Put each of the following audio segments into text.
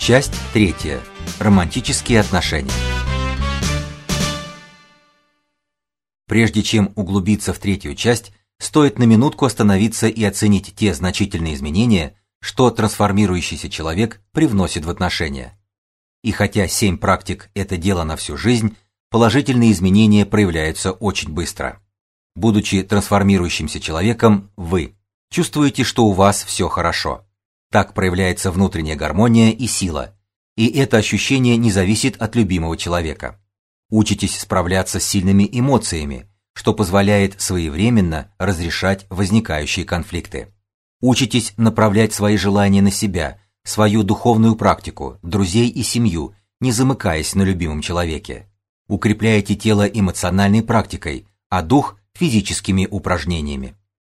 Часть третья. Романтические отношения. Прежде чем углубиться в третью часть, стоит на минутку остановиться и оценить те значительные изменения, что трансформирующийся человек привносит в отношения. И хотя семь практик это дело на всю жизнь, положительные изменения проявляются очень быстро. Будучи трансформирующимся человеком, вы чувствуете, что у вас все хорошо. Так проявляется внутренняя гармония и сила, и это ощущение не зависит от любимого человека. Учитесь справляться с сильными эмоциями, что позволяет своевременно разрешать возникающие конфликты. Учитесь направлять свои желания на себя, свою духовную практику, друзей и семью, не замыкаясь на любимом человеке. Укрепляете тело эмоциональной практикой, а дух физическими упражнениями.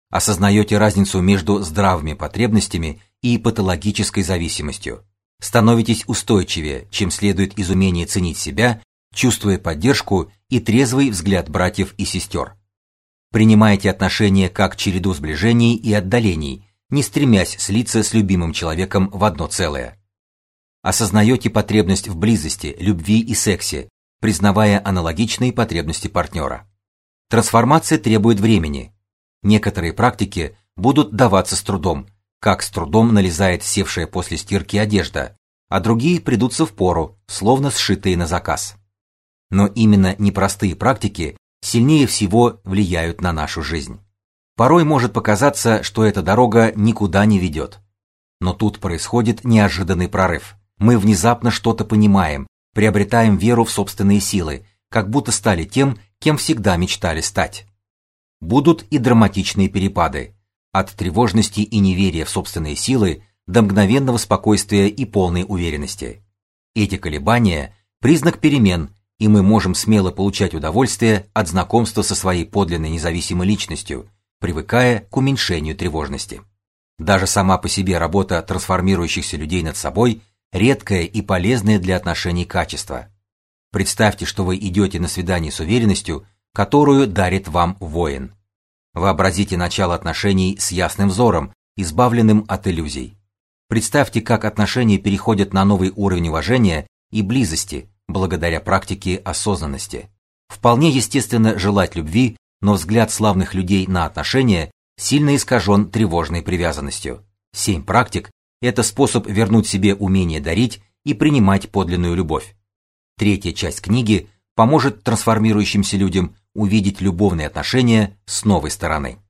Осознаете разницу между здравыми потребностями и патологической зависимостью. Становитесь устойчивее, чем следует из умения ценить себя, чувствуя поддержку и трезвый взгляд братьев и сестер. Принимаете отношения как череду сближений и отдалений, не стремясь слиться с любимым человеком в одно целое. Осознаете потребность в близости, любви и сексе, признавая аналогичные потребности партнера. Трансформация требует времени. Некоторые практики будут даваться с трудом, как с трудом налезает севшая после стирки одежда, а другие придутся в пору, словно сшитые на заказ. Но именно непростые практики сильнее всего влияют на нашу жизнь. Порой может показаться, что эта дорога никуда не ведет. Но тут происходит неожиданный прорыв. Мы внезапно что-то понимаем, приобретаем веру в собственные силы, как будто стали тем, кем всегда мечтали стать. Будут и драматичные перепады, от тревожности и неверия в собственные силы до мгновенного спокойствия и полной уверенности. Эти колебания признак перемен, и мы можем смело получать удовольствие от знакомства со своей подлинной независимой личностью, привыкая к уменьшению тревожности. Даже сама по себе работа трансформирующихся людей над собой редкое и полезное для отношений качество. Представьте, что вы идете на свидание с уверенностью, которую дарит вам воин. Вообразите начало отношений с ясным взором, избавленным от иллюзий. Представьте, как отношения переходят на новый уровень уважения и близости благодаря практике осознанности. Вполне естественно желать любви, но взгляд славных людей на отношения сильно искажен тревожной привязанностью. Семь практик это способ вернуть себе умение дарить и принимать подлинную любовь. Третья часть книги поможет трансформирующимся людям увидеть любовные отношения с новой стороны.